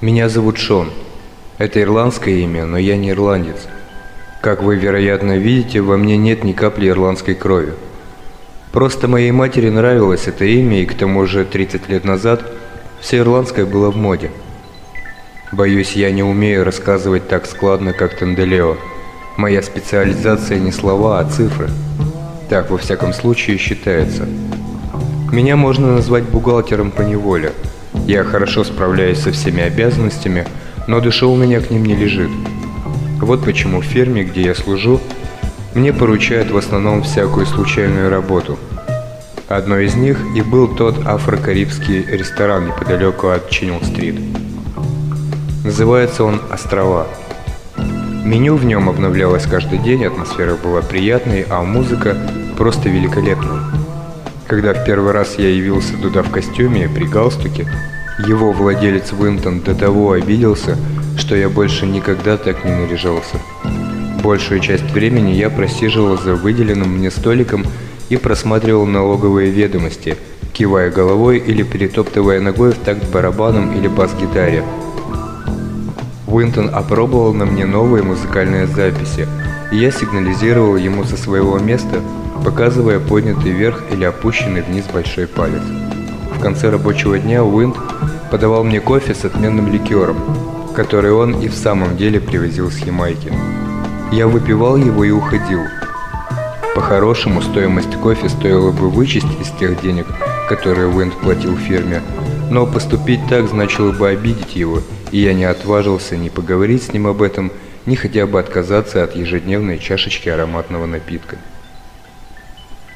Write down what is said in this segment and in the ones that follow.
Меня зовут Шон. Это ирландское имя, но я не ирландец. Как вы, вероятно, видите, во мне нет ни капли ирландской крови. Просто моей матери нравилось это имя, и к тому же 30 лет назад все ирландское было в моде. Боюсь, я не умею рассказывать так складно, как Тенделео. Моя специализация не слова, а цифры. Так, во всяком случае, считается. Меня можно назвать бухгалтером по неволе. Я хорошо справляюсь со всеми обязанностями, но душа у меня к ним не лежит. Вот почему в ферме, где я служу, мне поручают в основном всякую случайную работу. Одной из них и был тот афро-карибский ресторан неподалеку от Чиннел-стрит. Называется он «Острова». Меню в нем обновлялось каждый день, атмосфера была приятной, а музыка просто великолепной. Когда в первый раз я явился туда в костюме при галстуке, его владелец Винтон до того обиделся, что я больше никогда так не наряжался. Большую часть времени я просиживал за выделенным мне столиком и просматривал налоговые ведомости, кивая головой или перетоптывая ногой в такт барабаном или бас-гитаре. Уинтон опробовал на мне новые музыкальные записи, и я сигнализировал ему со своего места, показывая поднятый вверх или опущенный вниз большой палец. В конце рабочего дня Уинт подавал мне кофе с отменным ликером, который он и в самом деле привозил с Ямайки. Я выпивал его и уходил. По-хорошему, стоимость кофе стоило бы вычесть из тех денег, которые Уинт платил фирме, но поступить так значило бы обидеть его, и я не отважился ни поговорить с ним об этом, ни хотя бы отказаться от ежедневной чашечки ароматного напитка.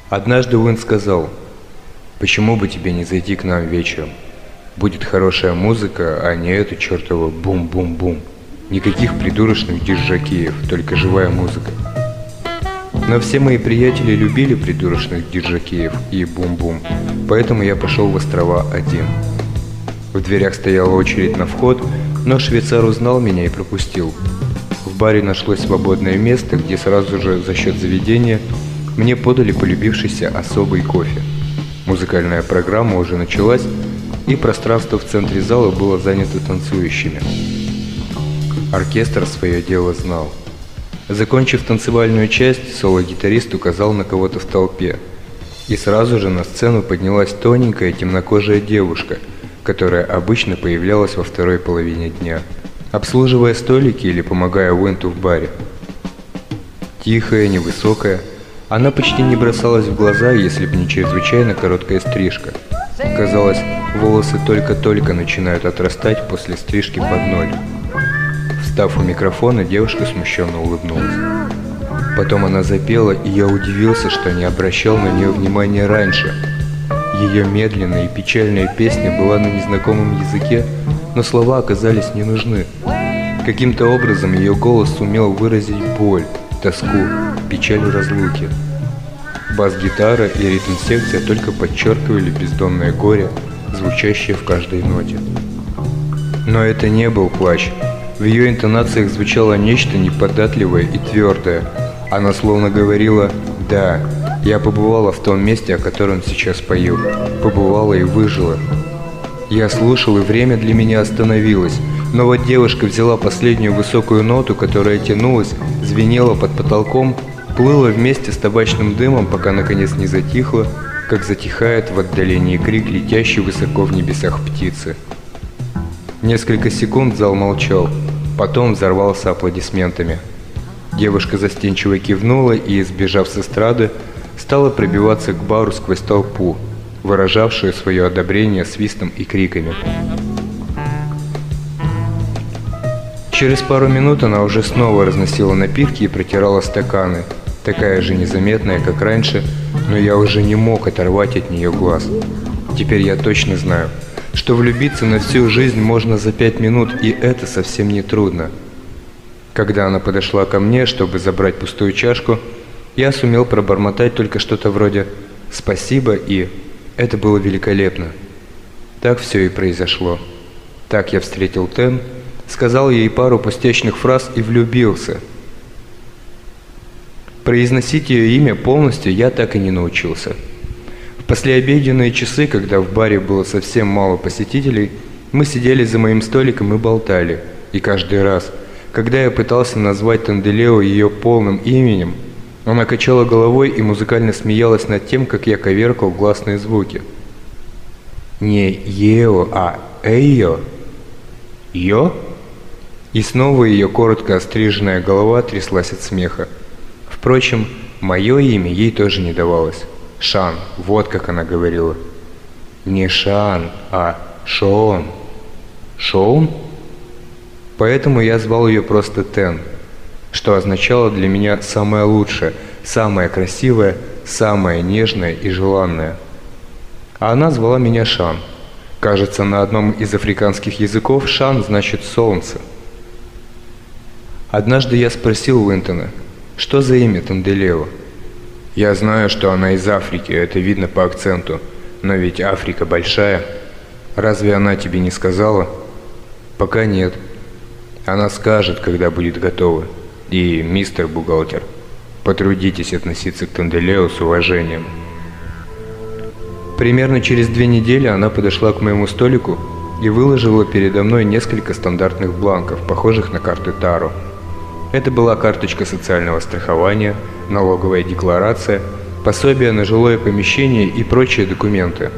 Однажды Уинт сказал, «Почему бы тебе не зайти к нам вечером? Будет хорошая музыка, а не это чертово бум-бум-бум. Никаких придурочных диржакеев, только живая музыка». Но все мои приятели любили придурочных диджакеев и бум-бум, поэтому я пошел в острова один. В дверях стояла очередь на вход, но швейцар узнал меня и пропустил. В баре нашлось свободное место, где сразу же за счет заведения мне подали полюбившийся особый кофе. Музыкальная программа уже началась, и пространство в центре зала было занято танцующими. Оркестр свое дело знал. Закончив танцевальную часть, соло-гитарист указал на кого-то в толпе. И сразу же на сцену поднялась тоненькая темнокожая девушка, которая обычно появлялась во второй половине дня, обслуживая столики или помогая Уинту в баре. Тихая, невысокая – она почти не бросалась в глаза, если бы не чрезвычайно короткая стрижка. Казалось, волосы только-только начинают отрастать после стрижки под ноль. Встав у микрофона, девушка смущенно улыбнулась. Потом она запела, и я удивился, что не обращал на нее внимания раньше. Ее медленная и печальная песня была на незнакомом языке, но слова оказались не нужны. Каким-то образом ее голос сумел выразить боль, тоску, печаль разлуки. Бас-гитара и ритм-секция только подчеркивали бездонное горе, звучащее в каждой ноте. Но это не был плач. В ее интонациях звучало нечто неподатливое и твердое. Она словно говорила «Да, я побывала в том месте, о котором сейчас пою. Побывала и выжила». Я слушал, и время для меня остановилось. Но вот девушка взяла последнюю высокую ноту, которая тянулась, звенела под потолком плыла вместе с табачным дымом, пока наконец не затихло, как затихает в отдалении крик, летящий высоко в небесах птицы. Несколько секунд зал молчал, потом взорвался аплодисментами. Девушка застенчиво кивнула и, сбежав с эстрады, стала пробиваться к бару сквозь толпу, выражавшую свое одобрение свистом и криками. Через пару минут она уже снова разносила напитки и протирала стаканы – такая же незаметная, как раньше, но я уже не мог оторвать от нее глаз. Теперь я точно знаю, что влюбиться на всю жизнь можно за пять минут, и это совсем не трудно. Когда она подошла ко мне, чтобы забрать пустую чашку, я сумел пробормотать только что-то вроде «спасибо» и «это было великолепно». Так все и произошло. Так я встретил Тен, сказал ей пару пустячных фраз и влюбился – Произносить ее имя полностью я так и не научился. В послеобеденные часы, когда в баре было совсем мало посетителей, Мы сидели за моим столиком и болтали, и каждый раз, когда я пытался назвать Танделео ее полным именем, она качала головой и музыкально смеялась над тем, как я коверкал гласные звуки. Не «ео», а «эйо». «Йо?» И снова ее коротко остриженная голова тряслась от смеха. Впрочем, мое имя ей тоже не давалось. Шан, вот как она говорила. Не Шан, а Шоун. Шоун? Поэтому я звал ее просто Тен, что означало для меня самое лучшее, самое красивое, самое нежное и желанное. А она звала меня Шан. Кажется, на одном из африканских языков Шан значит «солнце». Однажды я спросил Уинтона, что за имя Танделео? Я знаю, что она из Африки, это видно по акценту, но ведь Африка большая. Разве она тебе не сказала? Пока нет. Она скажет, когда будет готова. И, мистер бухгалтер, потрудитесь относиться к Танделео с уважением. Примерно через две недели она подошла к моему столику и выложила передо мной несколько стандартных бланков, похожих на карты Таро. Это была карточка социального страхования, налоговая декларация, пособие на жилое помещение и прочие документы.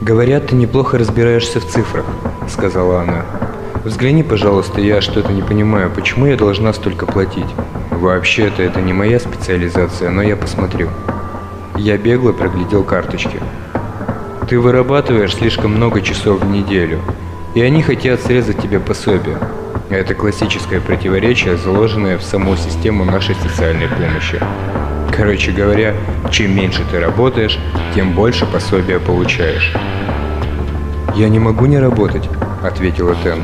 «Говорят, ты неплохо разбираешься в цифрах», — сказала она. Взгляни, пожалуйста, я что-то не понимаю, почему я должна столько платить? Вообще-то это не моя специализация, но я посмотрю. Я бегло проглядел карточки. Ты вырабатываешь слишком много часов в неделю, и они хотят срезать тебе пособие. Это классическое противоречие, заложенное в саму систему нашей социальной помощи. Короче говоря, чем меньше ты работаешь, тем больше пособия получаешь. «Я не могу не работать», — ответила Тен.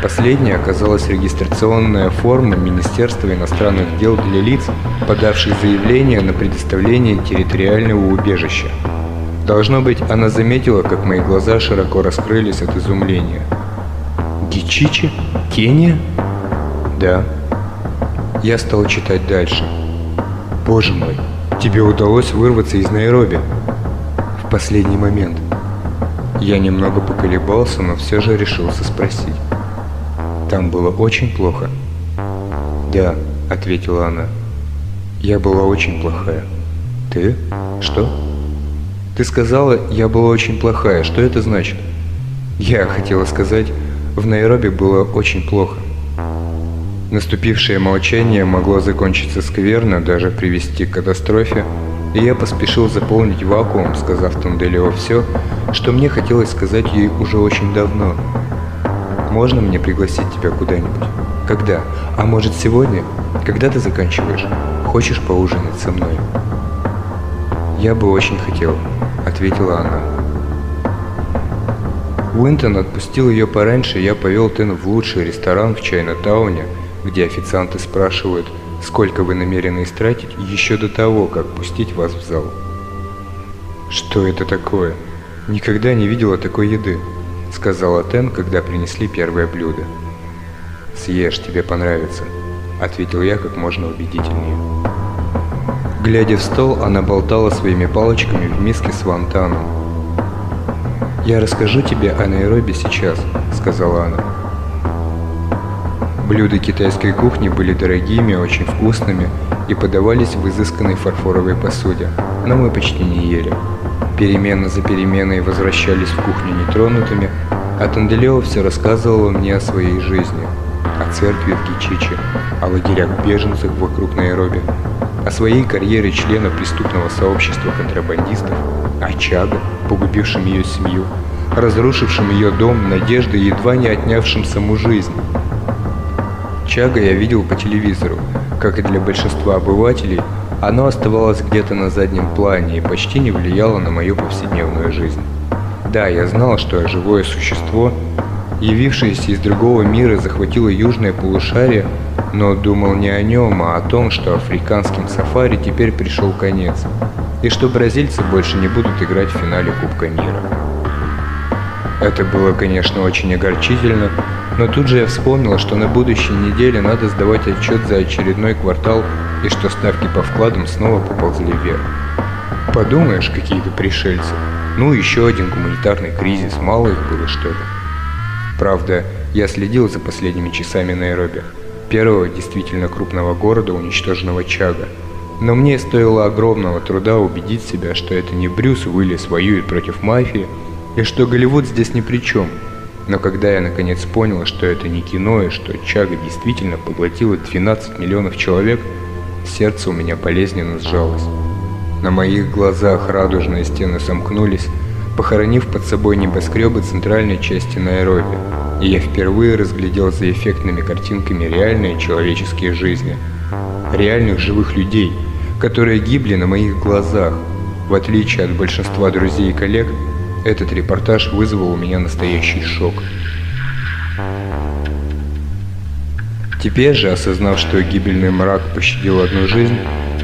Последней оказалась регистрационная форма Министерства иностранных дел для лиц, подавших заявление на предоставление территориального убежища. Должно быть, она заметила, как мои глаза широко раскрылись от изумления. «Гичичи? Кения?» «Да». Я стал читать дальше. «Боже мой, тебе удалось вырваться из Найроби?» «В последний момент». Я немного поколебался, но все же решился спросить. Там было очень плохо. Да, ответила она. Я была очень плохая. Ты? Что? Ты сказала, я была очень плохая. Что это значит? Я хотела сказать, в Найроби было очень плохо. Наступившее молчание могло закончиться скверно, даже привести к катастрофе, и я поспешил заполнить вакуум, сказав Тунделео все, что мне хотелось сказать ей уже очень давно, можно мне пригласить тебя куда-нибудь? Когда? А может сегодня? Когда ты заканчиваешь? Хочешь поужинать со мной? Я бы очень хотел, ответила она. Уинтон отпустил ее пораньше, я повел Тен в лучший ресторан в Чайна-тауне, где официанты спрашивают, сколько вы намерены истратить еще до того, как пустить вас в зал. Что это такое? Никогда не видела такой еды сказала Тен, когда принесли первое блюдо. «Съешь, тебе понравится», — ответил я как можно убедительнее. Глядя в стол, она болтала своими палочками в миске с вантаном. «Я расскажу тебе о Найроби сейчас», — сказала она. Блюда китайской кухни были дорогими, очень вкусными и подавались в изысканной фарфоровой посуде, но мы почти не ели. Перемена за переменой возвращались в кухню нетронутыми, а Танделео все рассказывала мне о своей жизни, о церкви в Гичиче, о лагерях беженцев вокруг Найроби, о своей карьере члена преступного сообщества контрабандистов, о Чага, погубившем ее семью, разрушившем ее дом, надежды, едва не отнявшим саму жизнь. Чага я видел по телевизору, как и для большинства обывателей, оно оставалось где-то на заднем плане и почти не влияло на мою повседневную жизнь. Да, я знал, что живое существо, явившееся из другого мира, захватило южное полушарие, но думал не о нем, а о том, что африканским сафари теперь пришел конец, и что бразильцы больше не будут играть в финале Кубка мира. Это было, конечно, очень огорчительно, но тут же я вспомнил, что на будущей неделе надо сдавать отчет за очередной квартал и что ставки по вкладам снова поползли вверх. Подумаешь, какие-то пришельцы. Ну, еще один гуманитарный кризис, мало их было, что ли. Правда, я следил за последними часами Найроби, первого действительно крупного города, уничтоженного Чага. Но мне стоило огромного труда убедить себя, что это не Брюс Уиллис воюет против мафии, и что Голливуд здесь ни при чем. Но когда я наконец понял, что это не кино, и что Чага действительно поглотила 12 миллионов человек, сердце у меня болезненно сжалось. На моих глазах радужные стены сомкнулись, похоронив под собой небоскребы центральной части Найроби, и я впервые разглядел за эффектными картинками реальные человеческие жизни. Реальных живых людей, которые гибли на моих глазах. В отличие от большинства друзей и коллег, этот репортаж вызвал у меня настоящий шок. Теперь же, осознав, что гибельный мрак пощадил одну жизнь,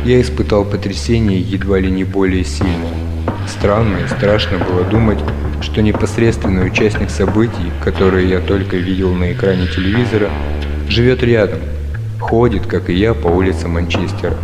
я испытал потрясение едва ли не более сильное. Странно и страшно было думать, что непосредственный участник событий, которые я только видел на экране телевизора, живет рядом, ходит, как и я, по улицам Манчестера.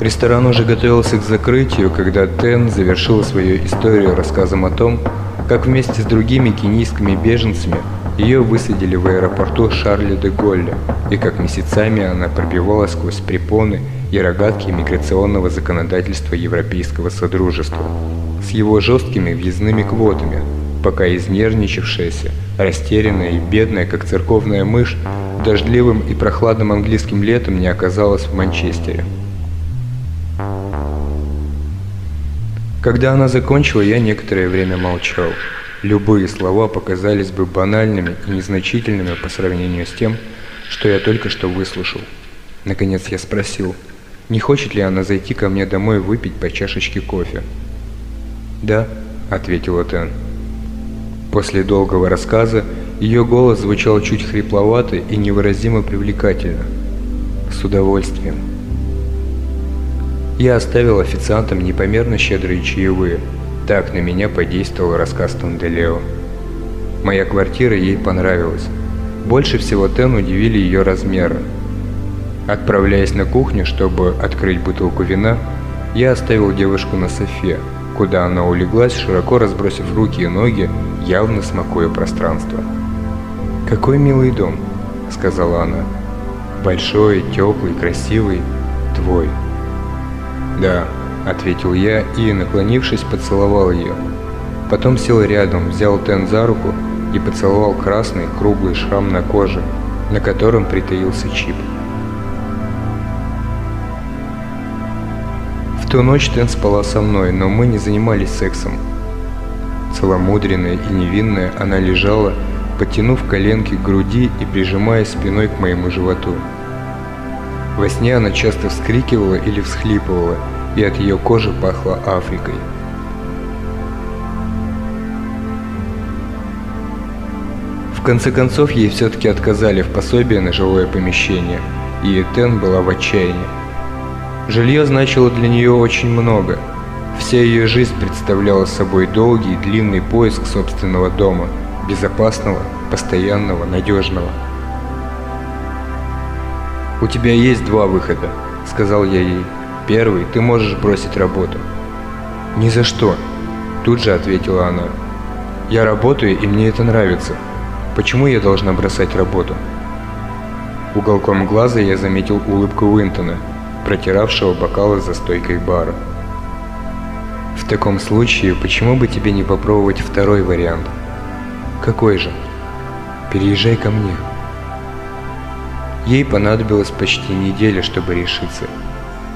Ресторан уже готовился к закрытию, когда Тен завершила свою историю рассказом о том, как вместе с другими кенийскими беженцами ее высадили в аэропорту Шарли де Голля, и как месяцами она пробивала сквозь препоны и рогатки миграционного законодательства Европейского Содружества с его жесткими въездными квотами, пока изнервничавшаяся, растерянная и бедная, как церковная мышь, дождливым и прохладным английским летом не оказалась в Манчестере. Когда она закончила, я некоторое время молчал. Любые слова показались бы банальными и незначительными по сравнению с тем, что я только что выслушал. Наконец я спросил, не хочет ли она зайти ко мне домой выпить по чашечке кофе. «Да», — ответила Тен. После долгого рассказа ее голос звучал чуть хрипловато и невыразимо привлекательно. «С удовольствием». Я оставил официантам непомерно щедрые чаевые — так на меня подействовал рассказ Танделео. Моя квартира ей понравилась. Больше всего Тен удивили ее размеры. Отправляясь на кухню, чтобы открыть бутылку вина, я оставил девушку на софе, куда она улеглась, широко разбросив руки и ноги, явно смакуя пространство. «Какой милый дом», — сказала она. «Большой, теплый, красивый, твой». «Да», ответил я и, наклонившись, поцеловал ее. Потом сел рядом, взял Тен за руку и поцеловал красный круглый шрам на коже, на котором притаился чип. В ту ночь Тен спала со мной, но мы не занимались сексом. Целомудренная и невинная она лежала, подтянув коленки к груди и прижимаясь спиной к моему животу. Во сне она часто вскрикивала или всхлипывала, и от ее кожи пахло Африкой. В конце концов, ей все-таки отказали в пособии на жилое помещение, и Этен была в отчаянии. Жилье значило для нее очень много. Вся ее жизнь представляла собой долгий и длинный поиск собственного дома, безопасного, постоянного, надежного. «У тебя есть два выхода», — сказал я ей. Первый, ты можешь бросить работу. Ни за что, тут же ответила она. Я работаю, и мне это нравится. Почему я должна бросать работу? Уголком глаза я заметил улыбку Уинтона, протиравшего бокалы за стойкой бара. В таком случае, почему бы тебе не попробовать второй вариант? Какой же? Переезжай ко мне. Ей понадобилось почти неделя, чтобы решиться.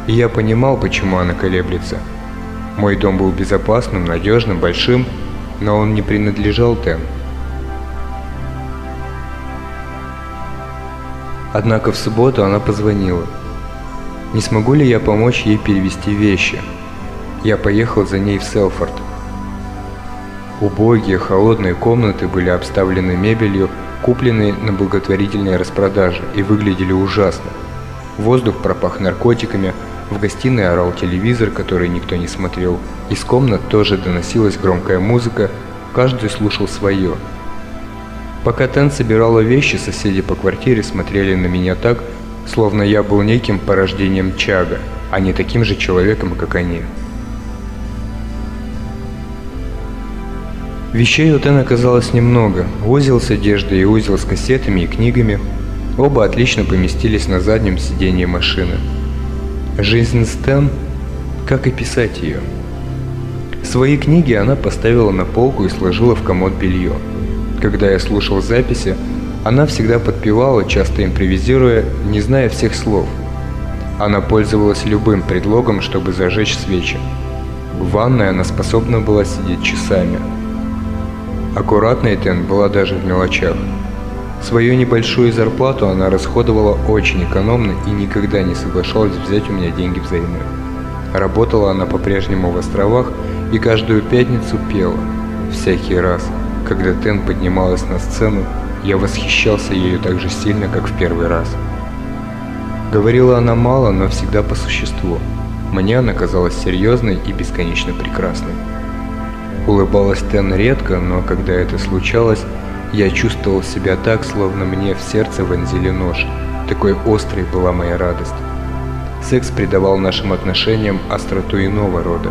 И я понимал, почему она колеблется. Мой дом был безопасным, надежным, большим, но он не принадлежал Тен. Однако в субботу она позвонила. Не смогу ли я помочь ей перевести вещи? Я поехал за ней в Селфорд. Убогие, холодные комнаты были обставлены мебелью, купленной на благотворительной распродаже, и выглядели ужасно. Воздух пропах наркотиками, в гостиной орал телевизор, который никто не смотрел. Из комнат тоже доносилась громкая музыка, каждый слушал свое. Пока Тен собирала вещи, соседи по квартире смотрели на меня так, словно я был неким порождением Чага, а не таким же человеком, как они. Вещей у Тен оказалось немного. Узел с одеждой и узел с кассетами и книгами. Оба отлично поместились на заднем сиденье машины. Жизнь Стэн, как и писать ее. Свои книги она поставила на полку и сложила в комод белье. Когда я слушал записи, она всегда подпевала, часто импровизируя, не зная всех слов. Она пользовалась любым предлогом, чтобы зажечь свечи. В ванной она способна была сидеть часами. Аккуратная Тен была даже в мелочах. Свою небольшую зарплату она расходовала очень экономно и никогда не соглашалась взять у меня деньги взаймы. Работала она по-прежнему в островах и каждую пятницу пела. Всякий раз, когда Тен поднималась на сцену, я восхищался ею так же сильно, как в первый раз. Говорила она мало, но всегда по существу. Мне она казалась серьезной и бесконечно прекрасной. Улыбалась Тен редко, но когда это случалось, я чувствовал себя так, словно мне в сердце вонзили нож. Такой острой была моя радость. Секс придавал нашим отношениям остроту иного рода.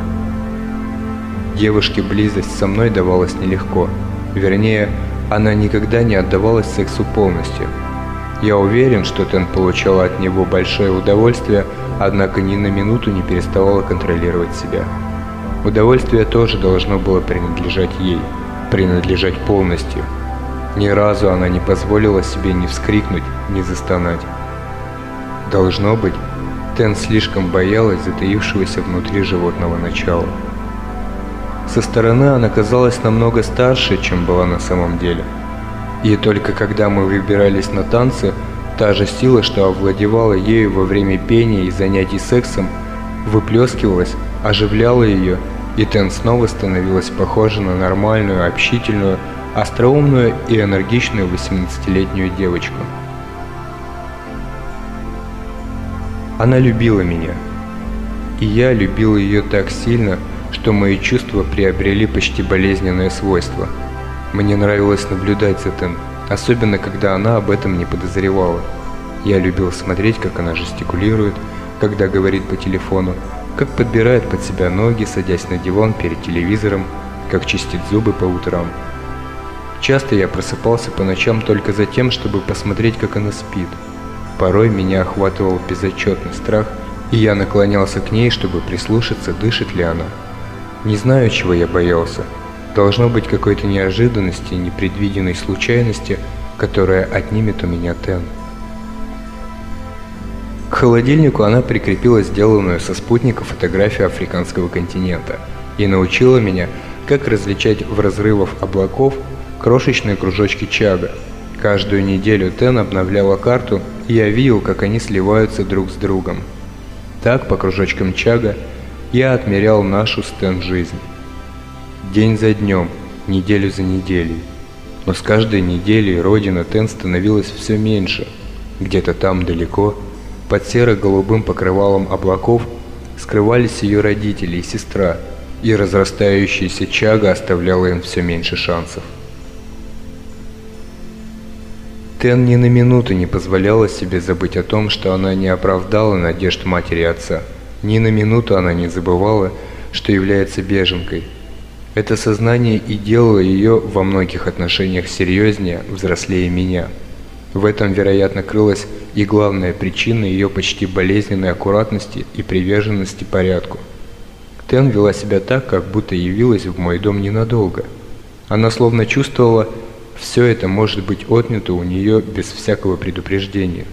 Девушке близость со мной давалась нелегко. Вернее, она никогда не отдавалась сексу полностью. Я уверен, что Тен получала от него большое удовольствие, однако ни на минуту не переставала контролировать себя. Удовольствие тоже должно было принадлежать ей, принадлежать полностью. Ни разу она не позволила себе ни вскрикнуть, ни застонать. Должно быть, Тен слишком боялась затаившегося внутри животного начала. Со стороны она казалась намного старше, чем была на самом деле. И только когда мы выбирались на танцы, та же сила, что овладевала ею во время пения и занятий сексом, выплескивалась, оживляла ее, и Тен снова становилась похожа на нормальную, общительную, остроумную и энергичную 18-летнюю девочку. Она любила меня, и я любил ее так сильно, что мои чувства приобрели почти болезненное свойство. Мне нравилось наблюдать за Тен, особенно когда она об этом не подозревала. Я любил смотреть, как она жестикулирует, когда говорит по телефону, как подбирает под себя ноги, садясь на диван перед телевизором, как чистит зубы по утрам. Часто я просыпался по ночам только за тем, чтобы посмотреть, как она спит. Порой меня охватывал безотчетный страх, и я наклонялся к ней, чтобы прислушаться, дышит ли она. Не знаю, чего я боялся. Должно быть какой-то неожиданности, непредвиденной случайности, которая отнимет у меня Тен. К холодильнику она прикрепила сделанную со спутника фотографию африканского континента и научила меня, как различать в разрывах облаков крошечные кружочки чага. Каждую неделю Тен обновляла карту, и я видел, как они сливаются друг с другом. Так, по кружочкам чага, я отмерял нашу стен жизнь. День за днем, неделю за неделей. Но с каждой неделей родина Тен становилась все меньше. Где-то там далеко, под серо-голубым покрывалом облаков, скрывались ее родители и сестра, и разрастающаяся чага оставляла им все меньше шансов. Тен ни на минуту не позволяла себе забыть о том, что она не оправдала надежд матери и отца – ни на минуту она не забывала, что является беженкой. Это сознание и делало ее во многих отношениях серьезнее, взрослее меня. В этом, вероятно, крылась и главная причина ее почти болезненной аккуратности и приверженности порядку. Тен вела себя так, как будто явилась в мой дом ненадолго. Она словно чувствовала, все это может быть отнято у нее без всякого предупреждения.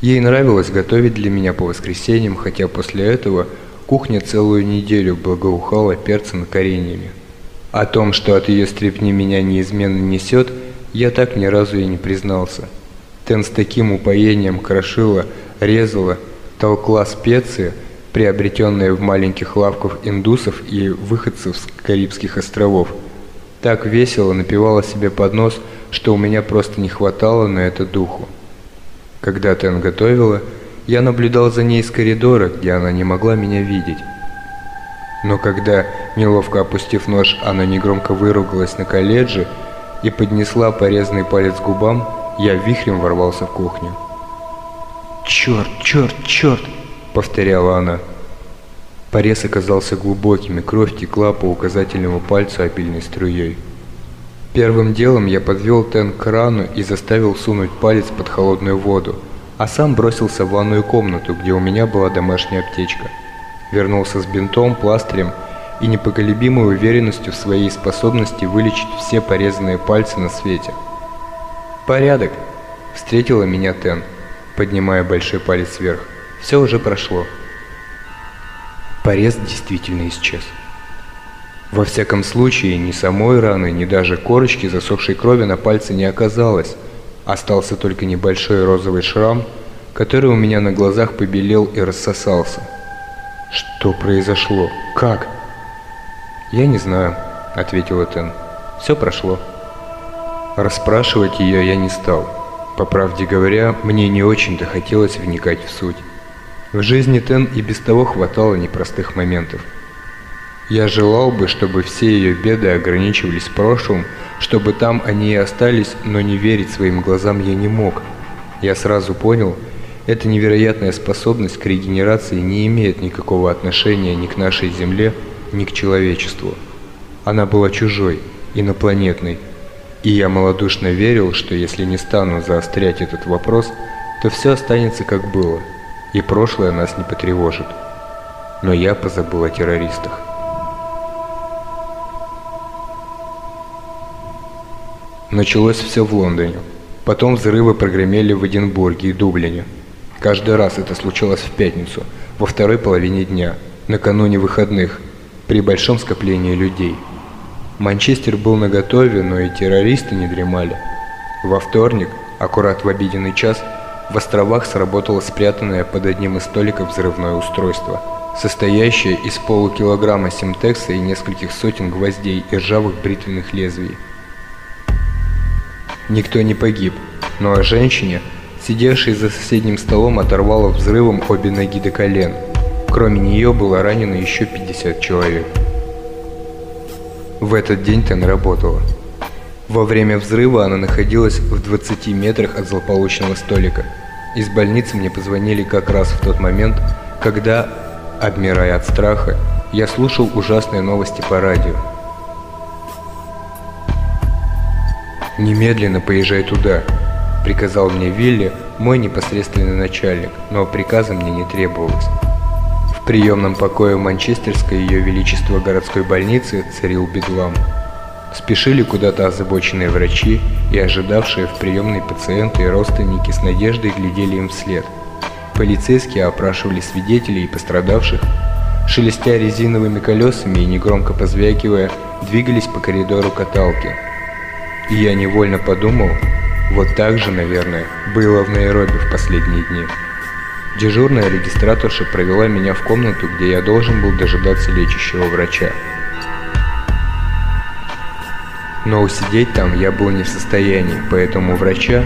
Ей нравилось готовить для меня по воскресеньям, хотя после этого кухня целую неделю благоухала перцем и кореньями. О том, что от ее стрепни меня неизменно несет, я так ни разу и не признался. Тен с таким упоением крошила, резала, толкла специи, приобретенные в маленьких лавках индусов и выходцев с Карибских островов. Так весело напивала себе под нос, что у меня просто не хватало на это духу. Когда Тен готовила, я наблюдал за ней из коридора, где она не могла меня видеть. Но когда неловко опустив нож, она негромко выругалась на колледже и поднесла порезанный палец к губам, я вихрем ворвался в кухню. «Черт, черт, черт!» — повторяла она. Порез оказался глубоким, и кровь текла по указательному пальцу обильной струей. Первым делом я подвел Тен к крану и заставил сунуть палец под холодную воду, а сам бросился в ванную комнату, где у меня была домашняя аптечка. Вернулся с бинтом, пластырем и непоколебимой уверенностью в своей способности вылечить все порезанные пальцы на свете. «Порядок!» – встретила меня Тен, поднимая большой палец вверх. «Все уже прошло». Порез действительно исчез. Во всяком случае, ни самой раны, ни даже корочки засохшей крови на пальце не оказалось. Остался только небольшой розовый шрам, который у меня на глазах побелел и рассосался. Что произошло? Как? Я не знаю, ответил Тен. Все прошло. Расспрашивать ее я не стал. По правде говоря, мне не очень-то хотелось вникать в суть. В жизни Тен и без того хватало непростых моментов. Я желал бы, чтобы все ее беды ограничивались прошлым, чтобы там они и остались, но не верить своим глазам я не мог. Я сразу понял, эта невероятная способность к регенерации не имеет никакого отношения ни к нашей Земле, ни к человечеству. Она была чужой, инопланетной. И я малодушно верил, что если не стану заострять этот вопрос, то все останется как было, и прошлое нас не потревожит. Но я позабыл о террористах. Началось все в Лондоне. Потом взрывы прогремели в Эдинбурге и Дублине. Каждый раз это случалось в пятницу, во второй половине дня, накануне выходных, при большом скоплении людей. Манчестер был наготове, но и террористы не дремали. Во вторник, аккурат в обеденный час, в островах сработало спрятанное под одним из столиков взрывное устройство, состоящее из полукилограмма симтекса и нескольких сотен гвоздей и ржавых бритвенных лезвий. Никто не погиб, но о женщине, сидевшей за соседним столом, оторвало взрывом обе ноги до колен. Кроме нее было ранено еще 50 человек. В этот день Тен работала. Во время взрыва она находилась в 20 метрах от злополучного столика. Из больницы мне позвонили как раз в тот момент, когда, обмирая от страха, я слушал ужасные новости по радио. «Немедленно поезжай туда», — приказал мне Вилли, мой непосредственный начальник, но приказа мне не требовалось. В приемном покое Манчестерской Ее Величество городской больницы царил бедлам. Спешили куда-то озабоченные врачи и ожидавшие в приемной пациенты и родственники с надеждой глядели им вслед. Полицейские опрашивали свидетелей и пострадавших, шелестя резиновыми колесами и негромко позвякивая, двигались по коридору каталки – и я невольно подумал, вот так же, наверное, было в Найроби в последние дни. Дежурная регистраторша провела меня в комнату, где я должен был дожидаться лечащего врача. Но усидеть там я был не в состоянии, поэтому врача,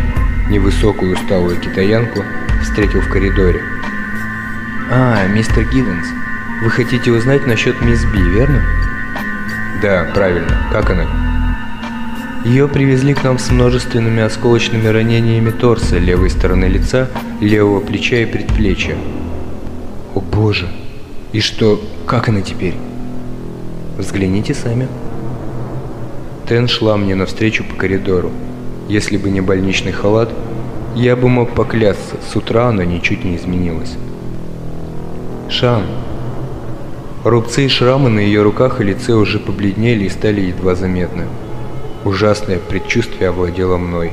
невысокую усталую китаянку, встретил в коридоре. «А, мистер Гивенс, вы хотите узнать насчет мисс Би, верно?» «Да, правильно. Как она?» Ее привезли к нам с множественными осколочными ранениями торса, левой стороны лица, левого плеча и предплечья. О боже! И что, как она теперь? Взгляните сами. Тен шла мне навстречу по коридору. Если бы не больничный халат, я бы мог поклясться, с утра она ничуть не изменилась. Шан. Рубцы и шрамы на ее руках и лице уже побледнели и стали едва заметны. Ужасное предчувствие овладело мной.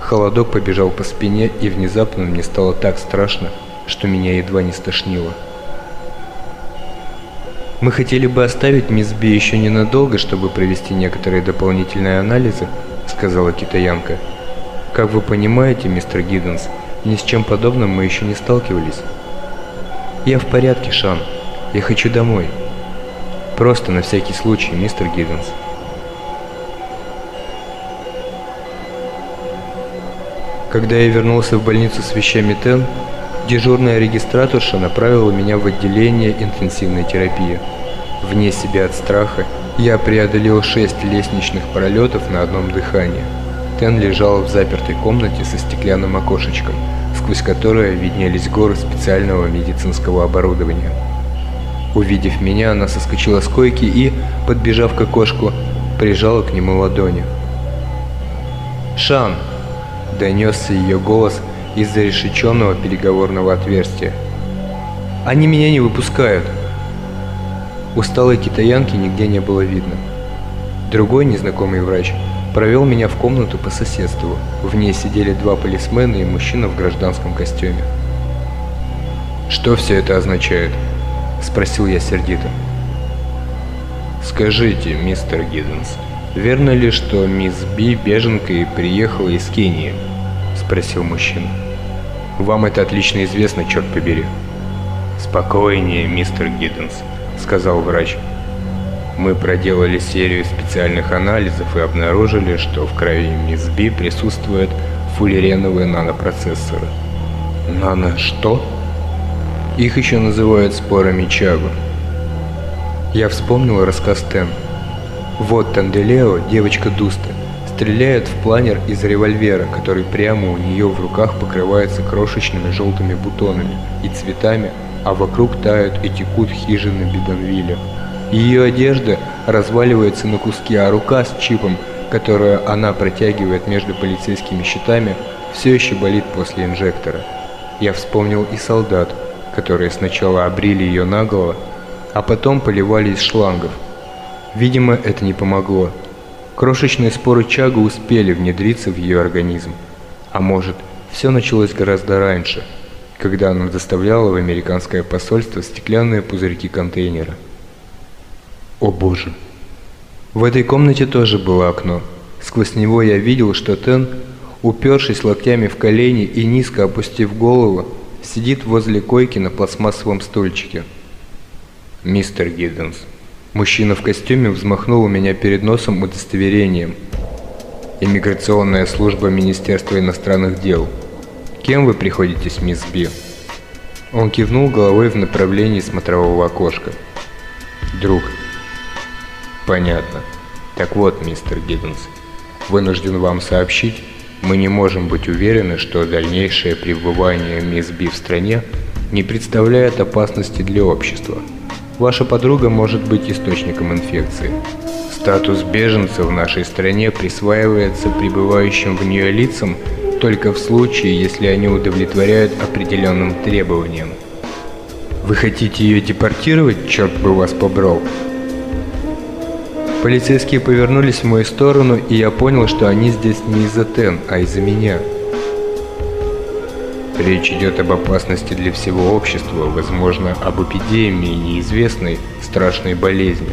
Холодок побежал по спине, и внезапно мне стало так страшно, что меня едва не стошнило. «Мы хотели бы оставить мисс Би еще ненадолго, чтобы провести некоторые дополнительные анализы», — сказала китаянка. «Как вы понимаете, мистер Гидденс, ни с чем подобным мы еще не сталкивались». «Я в порядке, Шан. Я хочу домой». «Просто на всякий случай, мистер Гидденс». Когда я вернулся в больницу с вещами Тен, дежурная регистраторша направила меня в отделение интенсивной терапии. Вне себя от страха, я преодолел шесть лестничных пролетов на одном дыхании. Тен лежал в запертой комнате со стеклянным окошечком, сквозь которое виднелись горы специального медицинского оборудования. Увидев меня, она соскочила с койки и, подбежав к окошку, прижала к нему ладони. «Шан!» – донесся ее голос из зарешеченного переговорного отверстия. «Они меня не выпускают!» Усталой китаянки нигде не было видно. Другой незнакомый врач провел меня в комнату по соседству. В ней сидели два полисмена и мужчина в гражданском костюме. «Что все это означает?» – спросил я сердито. «Скажите, мистер Гидденс, верно ли, что мисс Би беженка и приехала из Кении?» – спросил мужчина. «Вам это отлично известно, черт побери». «Спокойнее, мистер Гидденс», – сказал врач. Мы проделали серию специальных анализов и обнаружили, что в крови мисс Би присутствуют фуллереновые нанопроцессоры. Нано что? Их еще называют спорами Чагу. Я вспомнил рассказ Тен. Вот Танделео, девочка Дуста, стреляет в планер из револьвера, который прямо у нее в руках покрывается крошечными желтыми бутонами и цветами, а вокруг тают и текут хижины Бидонвилля. Ее одежда разваливается на куски, а рука с чипом, которую она протягивает между полицейскими щитами, все еще болит после инжектора. Я вспомнил и солдат, которые сначала обрили ее наголо, а потом поливали из шлангов. Видимо, это не помогло. Крошечные споры чага успели внедриться в ее организм. А может, все началось гораздо раньше, когда она доставляла в американское посольство стеклянные пузырьки контейнера. О боже! В этой комнате тоже было окно. Сквозь него я видел, что Тен, упершись локтями в колени и низко опустив голову, сидит возле койки на пластмассовом стульчике. «Мистер Гидденс». Мужчина в костюме взмахнул у меня перед носом удостоверением. «Иммиграционная служба Министерства иностранных дел. Кем вы приходитесь, мисс Би?» Он кивнул головой в направлении смотрового окошка. «Друг». «Понятно. Так вот, мистер Гидденс, вынужден вам сообщить, мы не можем быть уверены, что дальнейшее пребывание мисс Би в стране не представляет опасности для общества. Ваша подруга может быть источником инфекции. Статус беженца в нашей стране присваивается пребывающим в нее лицам только в случае, если они удовлетворяют определенным требованиям. Вы хотите ее депортировать, черт бы вас побрал? Полицейские повернулись в мою сторону, и я понял, что они здесь не из-за Тен, а из-за меня. Речь идет об опасности для всего общества, возможно, об эпидемии неизвестной страшной болезни.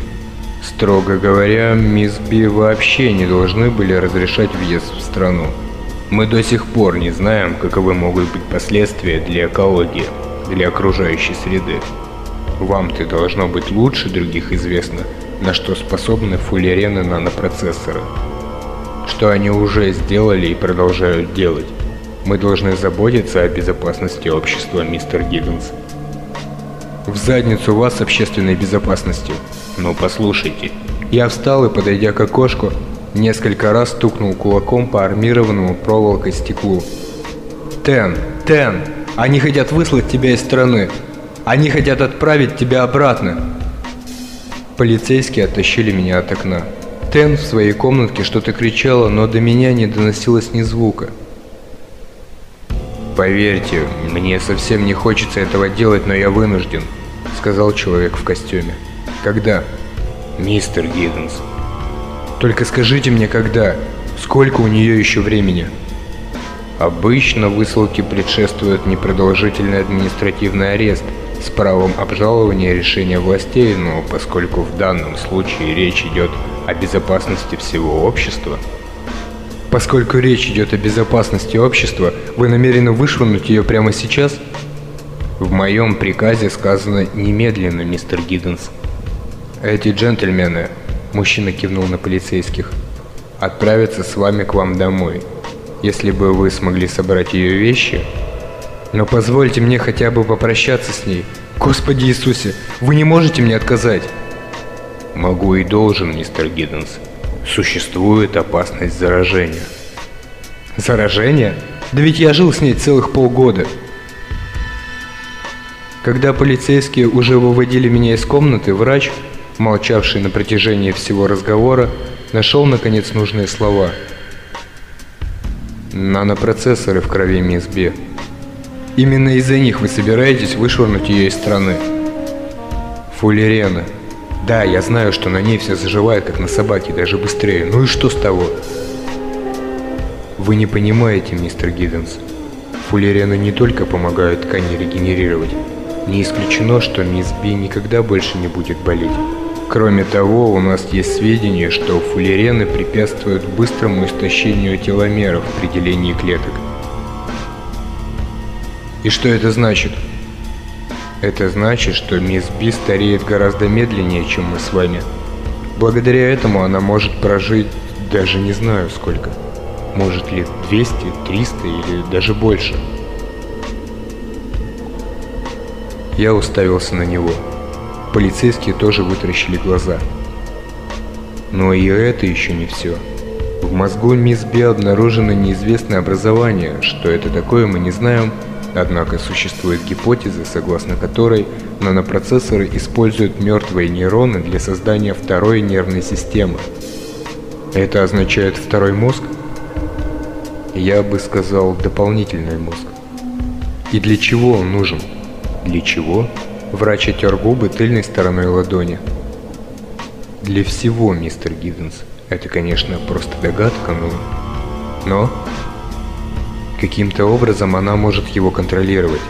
Строго говоря, мисс Би вообще не должны были разрешать въезд в страну. Мы до сих пор не знаем, каковы могут быть последствия для экологии, для окружающей среды. Вам-то должно быть лучше других известно, на что способны фуллерены нанопроцессоры. Что они уже сделали и продолжают делать. Мы должны заботиться о безопасности общества, мистер Гиггинс. В задницу вас с общественной безопасностью. Ну послушайте. Я встал и, подойдя к окошку, несколько раз стукнул кулаком по армированному проволокой стеклу. Тен, Тен, они хотят выслать тебя из страны. Они хотят отправить тебя обратно. Полицейские оттащили меня от окна. Тен в своей комнатке что-то кричала, но до меня не доносилось ни звука. «Поверьте, мне совсем не хочется этого делать, но я вынужден», — сказал человек в костюме. «Когда?» «Мистер Гидденс». «Только скажите мне, когда? Сколько у нее еще времени?» Обычно высылке предшествует непродолжительный административный арест — с правом обжалования решения властей, но поскольку в данном случае речь идет о безопасности всего общества, Поскольку речь идет о безопасности общества, вы намерены вышвырнуть ее прямо сейчас? В моем приказе сказано немедленно, мистер Гидденс. Эти джентльмены, мужчина кивнул на полицейских, отправятся с вами к вам домой. Если бы вы смогли собрать ее вещи, но позвольте мне хотя бы попрощаться с ней. Господи Иисусе, вы не можете мне отказать. Могу и должен, мистер Гидденс. Существует опасность заражения. Заражение? Да ведь я жил с ней целых полгода. Когда полицейские уже выводили меня из комнаты, врач, молчавший на протяжении всего разговора, нашел наконец нужные слова. Нанопроцессоры в крови мисс Би. Именно из-за них вы собираетесь вышвырнуть ее из страны. Фуллерена. Да, я знаю, что на ней все заживает, как на собаке, даже быстрее. Ну и что с того? Вы не понимаете, мистер Гидденс. Фуллерены не только помогают ткани регенерировать. Не исключено, что мисс Би никогда больше не будет болеть. Кроме того, у нас есть сведения, что фуллерены препятствуют быстрому истощению теломеров при делении клеток. И что это значит? Это значит, что мисс Би стареет гораздо медленнее, чем мы с вами. Благодаря этому она может прожить даже не знаю сколько. Может лет 200, 300 или даже больше. Я уставился на него. Полицейские тоже вытаращили глаза. Но и это еще не все. В мозгу мисс Би обнаружено неизвестное образование. Что это такое, мы не знаем. Однако существует гипотеза, согласно которой нанопроцессоры используют мертвые нейроны для создания второй нервной системы. Это означает второй мозг? Я бы сказал дополнительный мозг. И для чего он нужен? Для чего? Врач отер губы тыльной стороной ладони. Для всего, мистер Гидденс. Это, конечно, просто догадка, но... Но... Каким-то образом она может его контролировать.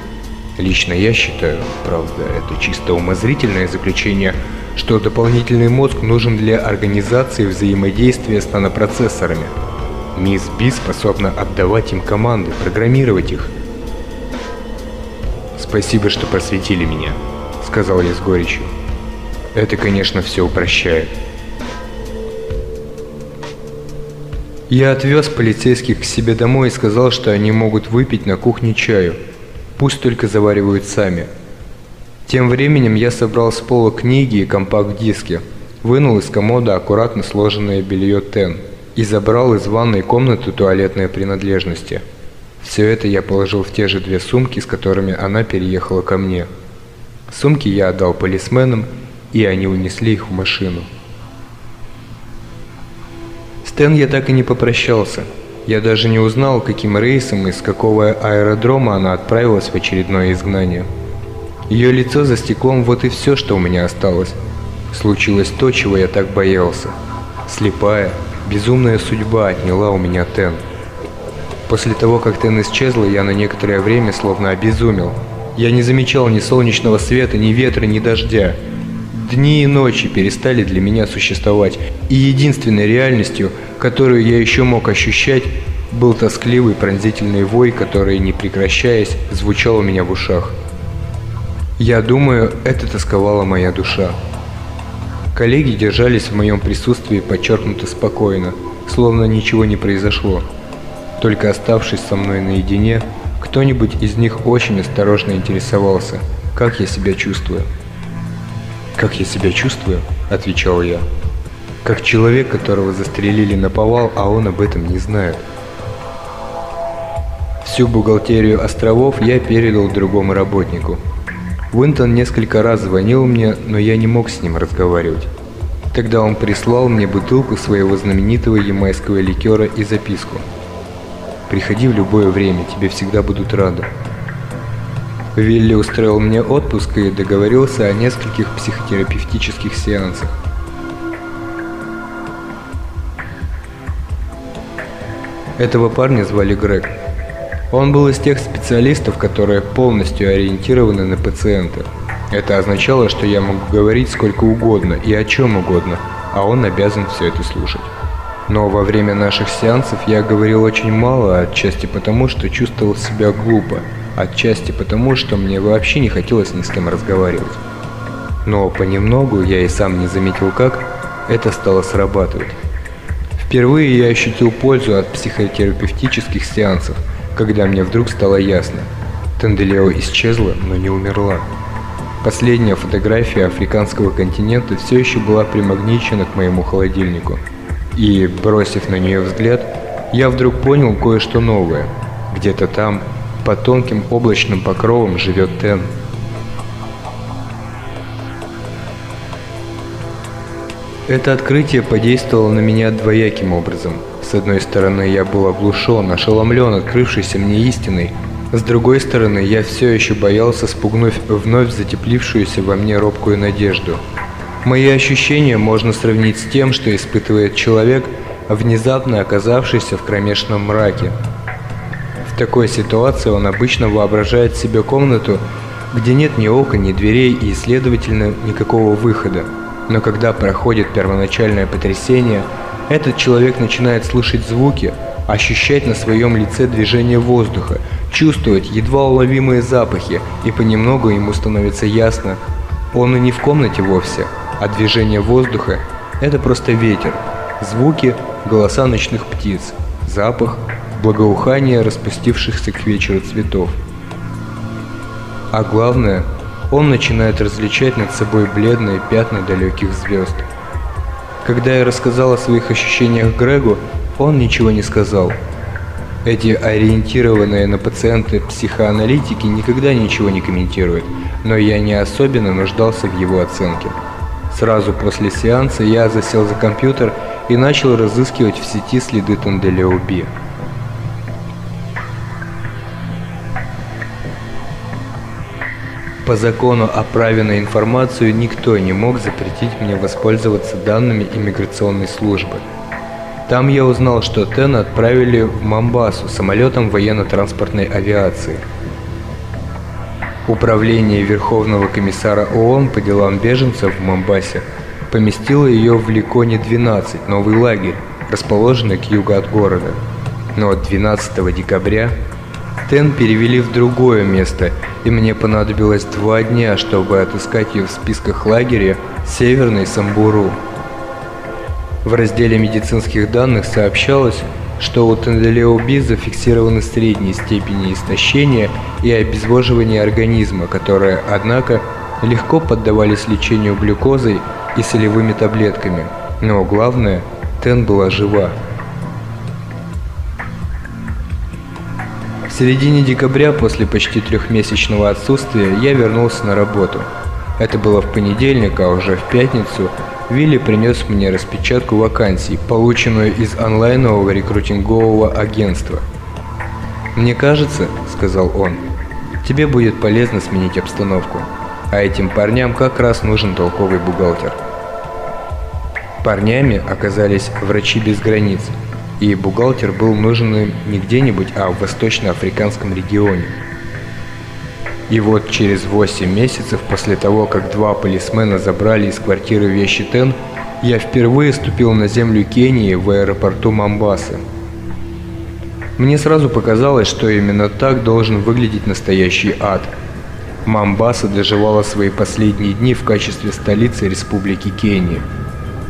Лично я считаю, правда, это чисто умозрительное заключение, что дополнительный мозг нужен для организации взаимодействия с нанопроцессорами. Мисс Би способна отдавать им команды, программировать их. «Спасибо, что просветили меня», — сказал я с горечью. «Это, конечно, все упрощает». Я отвез полицейских к себе домой и сказал, что они могут выпить на кухне чаю. Пусть только заваривают сами. Тем временем я собрал с пола книги и компакт-диски, вынул из комода аккуратно сложенное белье Тен и забрал из ванной комнаты туалетные принадлежности – все это я положил в те же две сумки, с которыми она переехала ко мне. Сумки я отдал полисменам, и они унесли их в машину. Стэн я так и не попрощался. Я даже не узнал, каким рейсом и с какого аэродрома она отправилась в очередное изгнание. Ее лицо за стеклом – вот и все, что у меня осталось. Случилось то, чего я так боялся. Слепая, безумная судьба отняла у меня Тен. После того, как Тен исчезла, я на некоторое время словно обезумел. Я не замечал ни солнечного света, ни ветра, ни дождя. Дни и ночи перестали для меня существовать, и единственной реальностью, которую я еще мог ощущать, был тоскливый пронзительный вой, который, не прекращаясь, звучал у меня в ушах. Я думаю, это тосковала моя душа. Коллеги держались в моем присутствии подчеркнуто спокойно, словно ничего не произошло. Только оставшись со мной наедине, кто-нибудь из них очень осторожно интересовался, как я себя чувствую. «Как я себя чувствую?» – отвечал я. «Как человек, которого застрелили на повал, а он об этом не знает». Всю бухгалтерию островов я передал другому работнику. Уинтон несколько раз звонил мне, но я не мог с ним разговаривать. Тогда он прислал мне бутылку своего знаменитого ямайского ликера и записку – Приходи в любое время, тебе всегда будут рады. Вилли устроил мне отпуск и договорился о нескольких психотерапевтических сеансах. Этого парня звали Грег. Он был из тех специалистов, которые полностью ориентированы на пациента. Это означало, что я могу говорить сколько угодно и о чем угодно, а он обязан все это слушать. Но во время наших сеансов я говорил очень мало, отчасти потому, что чувствовал себя глупо, отчасти потому, что мне вообще не хотелось ни с кем разговаривать. Но понемногу, я и сам не заметил как, это стало срабатывать. Впервые я ощутил пользу от психотерапевтических сеансов, когда мне вдруг стало ясно. Тенделео исчезла, но не умерла. Последняя фотография африканского континента все еще была примагничена к моему холодильнику. И, бросив на нее взгляд, я вдруг понял кое-что новое. Где-то там, под тонким облачным покровом, живет Тен. Это открытие подействовало на меня двояким образом. С одной стороны, я был оглушен, ошеломлен открывшейся мне истиной. С другой стороны, я все еще боялся спугнуть вновь затеплившуюся во мне робкую надежду. Мои ощущения можно сравнить с тем, что испытывает человек, внезапно оказавшийся в кромешном мраке. В такой ситуации он обычно воображает себе комнату, где нет ни окон, ни дверей и, следовательно, никакого выхода. Но когда проходит первоначальное потрясение, этот человек начинает слышать звуки, ощущать на своем лице движение воздуха, чувствовать едва уловимые запахи, и понемногу ему становится ясно, он и не в комнате вовсе, а движение воздуха – это просто ветер, звуки – голоса ночных птиц, запах – благоухание распустившихся к вечеру цветов. А главное – он начинает различать над собой бледные пятна далеких звезд. Когда я рассказал о своих ощущениях Грегу, он ничего не сказал. Эти ориентированные на пациенты психоаналитики никогда ничего не комментируют, но я не особенно нуждался в его оценке. Сразу после сеанса я засел за компьютер и начал разыскивать в сети следы Танделеуби. По закону о праве на информацию никто не мог запретить мне воспользоваться данными иммиграционной службы. Там я узнал, что Тена отправили в Мамбасу самолетом военно-транспортной авиации. Управление Верховного комиссара ООН по делам беженцев в Мамбасе поместило ее в Ликоне-12, новый лагерь, расположенный к югу от города. Но 12 декабря Тен перевели в другое место, и мне понадобилось два дня, чтобы отыскать ее в списках лагеря Северный Самбуру. В разделе медицинских данных сообщалось, что у Тенделеоби зафиксированы средние степени истощения и обезвоживания организма, которые, однако, легко поддавались лечению глюкозой и солевыми таблетками. Но главное, Тен была жива. В середине декабря, после почти трехмесячного отсутствия, я вернулся на работу. Это было в понедельник, а уже в пятницу Вилли принес мне распечатку вакансий, полученную из онлайнового рекрутингового агентства. «Мне кажется, — сказал он, — тебе будет полезно сменить обстановку, а этим парням как раз нужен толковый бухгалтер». Парнями оказались врачи без границ — и бухгалтер был нужен им не где-нибудь, а в восточноафриканском регионе. И вот через 8 месяцев после того, как два полисмена забрали из квартиры вещи Тен, я впервые ступил на землю Кении в аэропорту Мамбасы. Мне сразу показалось, что именно так должен выглядеть настоящий ад. Мамбаса доживала свои последние дни в качестве столицы Республики Кения.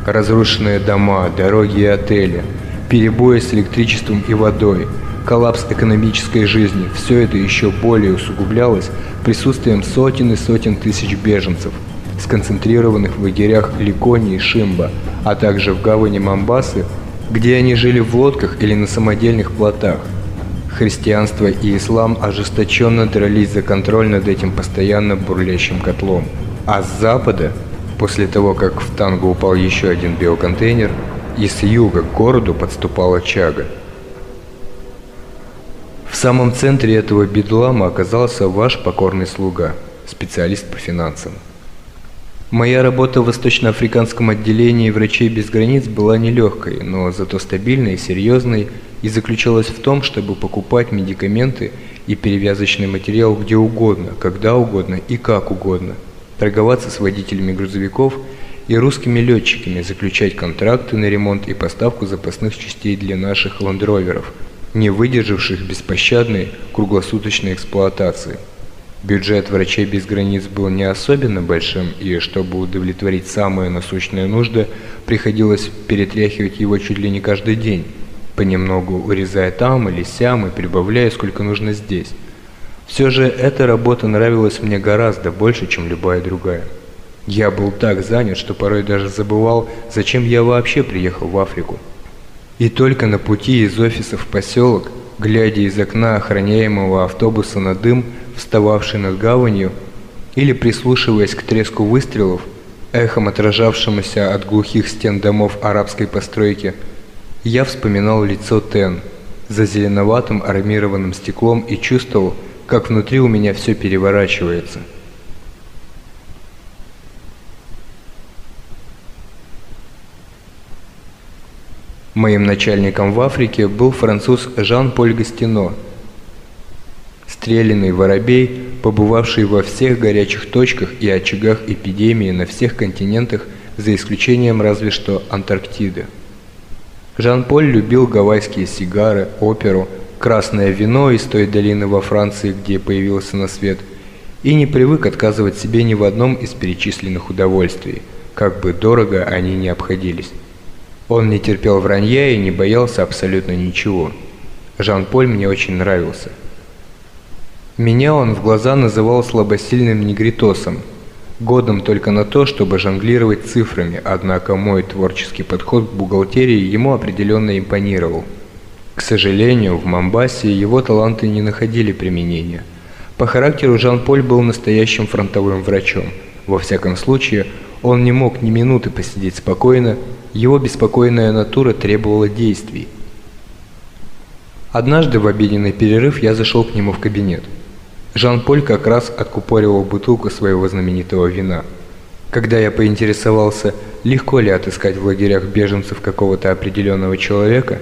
Разрушенные дома, дороги и отели – перебои с электричеством и водой, коллапс экономической жизни – все это еще более усугублялось присутствием сотен и сотен тысяч беженцев, сконцентрированных в лагерях Ликони и Шимба, а также в гавани Мамбасы, где они жили в лодках или на самодельных плотах. Христианство и ислам ожесточенно дрались за контроль над этим постоянно бурлящим котлом. А с запада, после того, как в танго упал еще один биоконтейнер, и с юга к городу подступала чага. В самом центре этого бедлама оказался ваш покорный слуга, специалист по финансам. Моя работа в восточноафриканском отделении врачей без границ была нелегкой, но зато стабильной и серьезной и заключалась в том, чтобы покупать медикаменты и перевязочный материал где угодно, когда угодно и как угодно, торговаться с водителями грузовиков – и русскими летчиками заключать контракты на ремонт и поставку запасных частей для наших ландроверов, не выдержавших беспощадной круглосуточной эксплуатации. Бюджет врачей без границ был не особенно большим, и чтобы удовлетворить самые насущные нужды, приходилось перетряхивать его чуть ли не каждый день, понемногу урезая там или сям и прибавляя сколько нужно здесь. Все же эта работа нравилась мне гораздо больше, чем любая другая. Я был так занят, что порой даже забывал, зачем я вообще приехал в Африку. И только на пути из офиса в поселок, глядя из окна охраняемого автобуса на дым, встававший над гаванью, или прислушиваясь к треску выстрелов, эхом отражавшемуся от глухих стен домов арабской постройки, я вспоминал лицо Тен за зеленоватым армированным стеклом и чувствовал, как внутри у меня все переворачивается. Моим начальником в Африке был француз Жан-Поль Гастино, стрелянный воробей, побывавший во всех горячих точках и очагах эпидемии на всех континентах, за исключением разве что Антарктиды. Жан-Поль любил гавайские сигары, оперу, красное вино из той долины во Франции, где появился на свет, и не привык отказывать себе ни в одном из перечисленных удовольствий, как бы дорого они ни обходились. Он не терпел вранья и не боялся абсолютно ничего. Жан-Поль мне очень нравился. Меня он в глаза называл слабосильным негритосом, годом только на то, чтобы жонглировать цифрами, однако мой творческий подход к бухгалтерии ему определенно импонировал. К сожалению, в Мамбасе его таланты не находили применения. По характеру Жан-Поль был настоящим фронтовым врачом. Во всяком случае, он не мог ни минуты посидеть спокойно, его беспокойная натура требовала действий. Однажды в обеденный перерыв я зашел к нему в кабинет. Жан-Поль как раз откупоривал бутылку своего знаменитого вина. Когда я поинтересовался, легко ли отыскать в лагерях беженцев какого-то определенного человека,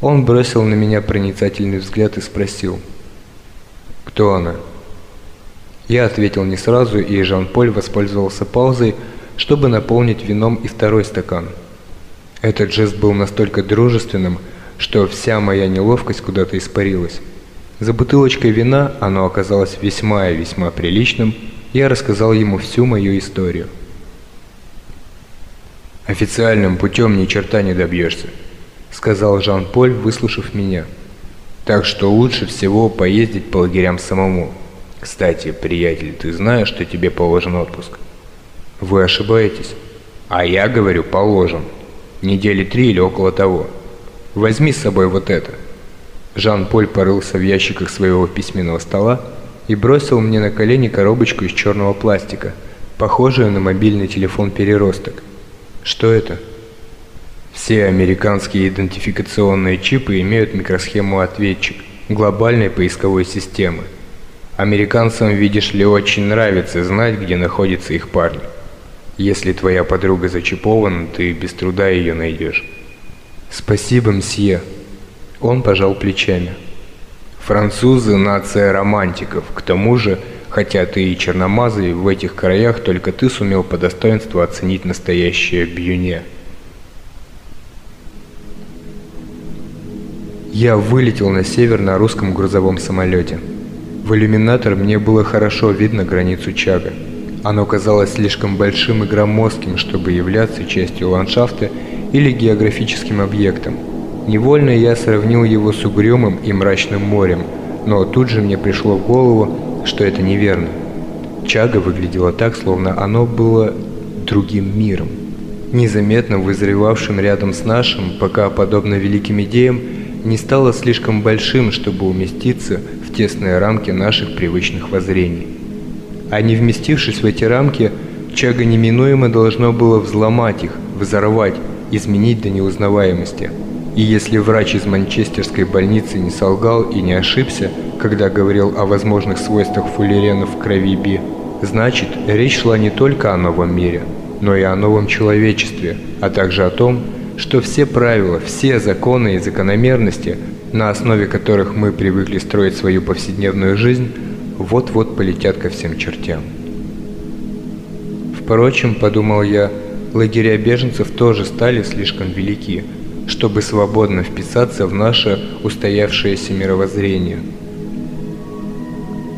он бросил на меня проницательный взгляд и спросил, «Кто она?» Я ответил не сразу, и Жан-Поль воспользовался паузой, чтобы наполнить вином и второй стакан. Этот жест был настолько дружественным, что вся моя неловкость куда-то испарилась. За бутылочкой вина оно оказалось весьма и весьма приличным, я рассказал ему всю мою историю. «Официальным путем ни черта не добьешься», — сказал Жан-Поль, выслушав меня. «Так что лучше всего поездить по лагерям самому. Кстати, приятель, ты знаешь, что тебе положен отпуск?» «Вы ошибаетесь». «А я говорю, положен. Недели три или около того. Возьми с собой вот это». Жан-Поль порылся в ящиках своего письменного стола и бросил мне на колени коробочку из черного пластика, похожую на мобильный телефон-переросток. Что это? Все американские идентификационные чипы имеют микросхему ответчик глобальной поисковой системы. Американцам, видишь ли, очень нравится знать, где находится их парень. Если твоя подруга зачипована, ты без труда ее найдешь. Спасибо, мсье. Он пожал плечами. Французы – нация романтиков. К тому же, хотя ты и черномазый, в этих краях только ты сумел по достоинству оценить настоящее бьюне. Я вылетел на север на русском грузовом самолете. В иллюминатор мне было хорошо видно границу Чага. Оно казалось слишком большим и громоздким, чтобы являться частью ландшафта или географическим объектом – Невольно я сравнил его с угрюмым и мрачным морем, но тут же мне пришло в голову, что это неверно. Чага выглядела так, словно оно было другим миром, незаметно вызревавшим рядом с нашим, пока, подобно великим идеям, не стало слишком большим, чтобы уместиться в тесные рамки наших привычных воззрений. А не вместившись в эти рамки, Чага неминуемо должно было взломать их, взорвать, изменить до неузнаваемости – и если врач из манчестерской больницы не солгал и не ошибся, когда говорил о возможных свойствах фуллерена в крови Би, значит, речь шла не только о новом мире, но и о новом человечестве, а также о том, что все правила, все законы и закономерности, на основе которых мы привыкли строить свою повседневную жизнь, вот-вот полетят ко всем чертям. Впрочем, подумал я, лагеря беженцев тоже стали слишком велики, чтобы свободно вписаться в наше устоявшееся мировоззрение.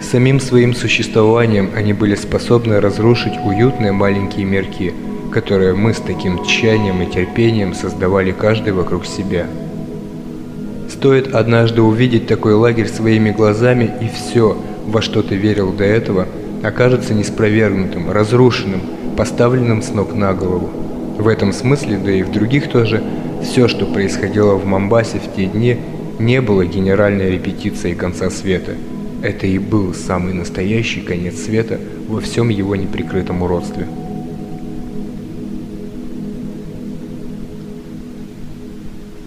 Самим своим существованием они были способны разрушить уютные маленькие мирки, которые мы с таким тщанием и терпением создавали каждый вокруг себя. Стоит однажды увидеть такой лагерь своими глазами, и все, во что ты верил до этого, окажется неспровергнутым, разрушенным, поставленным с ног на голову. В этом смысле, да и в других тоже, все, что происходило в Мамбасе в те дни, не было генеральной репетицией конца света. Это и был самый настоящий конец света во всем его неприкрытом уродстве.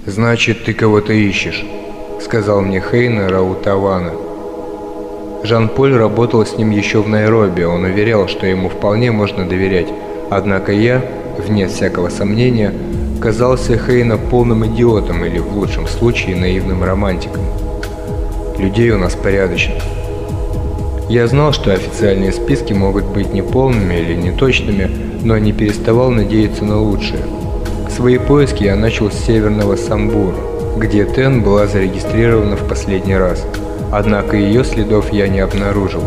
«Значит, ты кого-то ищешь», — сказал мне Хейна Раутавана. Жан-Поль работал с ним еще в Найроби, он уверял, что ему вполне можно доверять. Однако я, вне всякого сомнения, казался Хейна полным идиотом или, в лучшем случае, наивным романтиком. Людей у нас порядочно. Я знал, что официальные списки могут быть неполными или неточными, но не переставал надеяться на лучшее. Свои поиски я начал с северного Самбура, где Тен была зарегистрирована в последний раз. Однако ее следов я не обнаружил.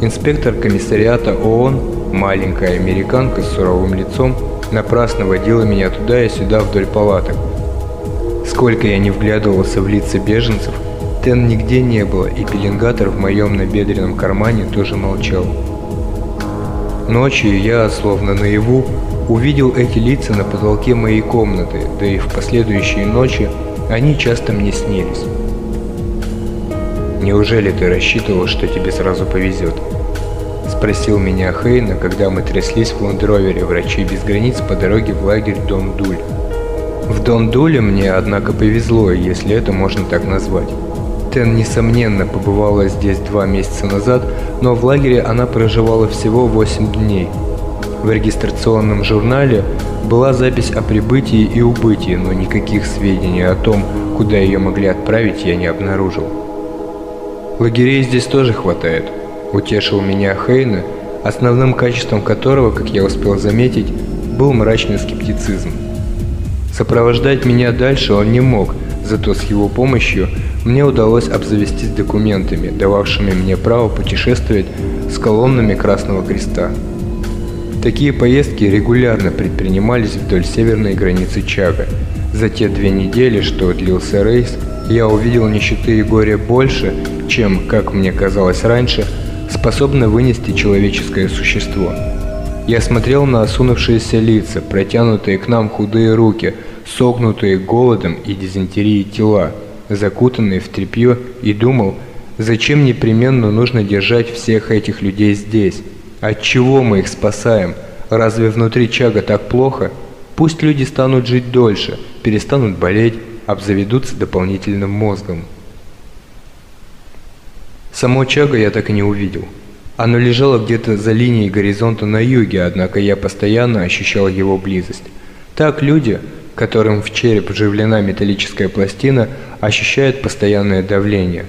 Инспектор комиссариата ООН, маленькая американка с суровым лицом, напрасно водила меня туда и сюда вдоль палаток. Сколько я не вглядывался в лица беженцев, Тен нигде не было, и пеленгатор в моем набедренном кармане тоже молчал. Ночью я, словно наяву, увидел эти лица на потолке моей комнаты, да и в последующие ночи они часто мне снились. «Неужели ты рассчитывал, что тебе сразу повезет?» Спросил меня Хейна, когда мы тряслись в ландровере врачей без границ по дороге в лагерь Дондуль. В Дондуле мне, однако, повезло, если это можно так назвать. Тен, несомненно, побывала здесь два месяца назад, но в лагере она проживала всего 8 дней – в регистрационном журнале была запись о прибытии и убытии, но никаких сведений о том, куда ее могли отправить, я не обнаружил. Лагерей здесь тоже хватает, утешил меня Хейна, основным качеством которого, как я успел заметить, был мрачный скептицизм. Сопровождать меня дальше он не мог, зато с его помощью мне удалось обзавестись документами, дававшими мне право путешествовать с колоннами Красного Креста. Такие поездки регулярно предпринимались вдоль северной границы Чага. За те две недели, что длился рейс, я увидел нищеты и горя больше, чем, как мне казалось раньше, способно вынести человеческое существо. Я смотрел на осунувшиеся лица, протянутые к нам худые руки, согнутые голодом и дизентерией тела, закутанные в тряпье, и думал, зачем непременно нужно держать всех этих людей здесь, от чего мы их спасаем? Разве внутри Чага так плохо? Пусть люди станут жить дольше, перестанут болеть, обзаведутся дополнительным мозгом. Само Чага я так и не увидел. Оно лежало где-то за линией горизонта на юге, однако я постоянно ощущал его близость. Так люди, которым в череп вживлена металлическая пластина, ощущают постоянное давление.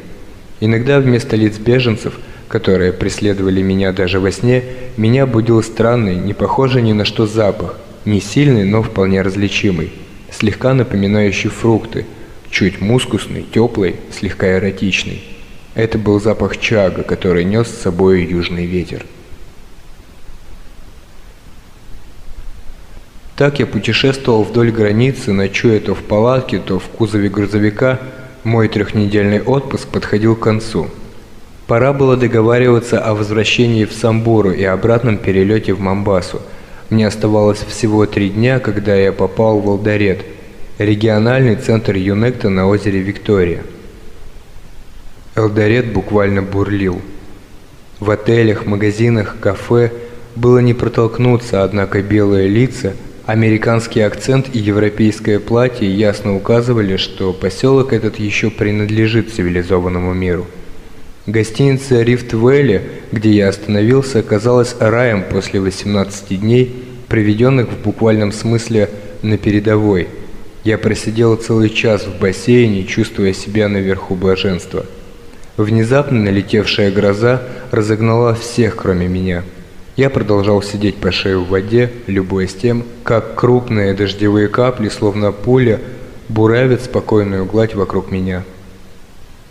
Иногда вместо лиц беженцев – которые преследовали меня даже во сне, меня будил странный, не похожий ни на что запах, не сильный, но вполне различимый, слегка напоминающий фрукты, чуть мускусный, теплый, слегка эротичный. Это был запах чага, который нес с собой южный ветер. Так я путешествовал вдоль границы, ночуя то в палатке, то в кузове грузовика. Мой трехнедельный отпуск подходил к концу – Пора было договариваться о возвращении в Самбуру и обратном перелете в Мамбасу. Мне оставалось всего три дня, когда я попал в Алдарет, региональный центр ЮНЕКТа на озере Виктория. Элдорет буквально бурлил. В отелях, магазинах, кафе было не протолкнуться, однако белые лица, американский акцент и европейское платье ясно указывали, что поселок этот еще принадлежит цивилизованному миру. Гостиница «Рифт Вэлли», где я остановился, оказалась раем после 18 дней, проведенных в буквальном смысле на передовой. Я просидел целый час в бассейне, чувствуя себя наверху блаженства. Внезапно налетевшая гроза разогнала всех, кроме меня. Я продолжал сидеть по шею в воде, любуясь тем, как крупные дождевые капли, словно пуля, буравят спокойную гладь вокруг меня.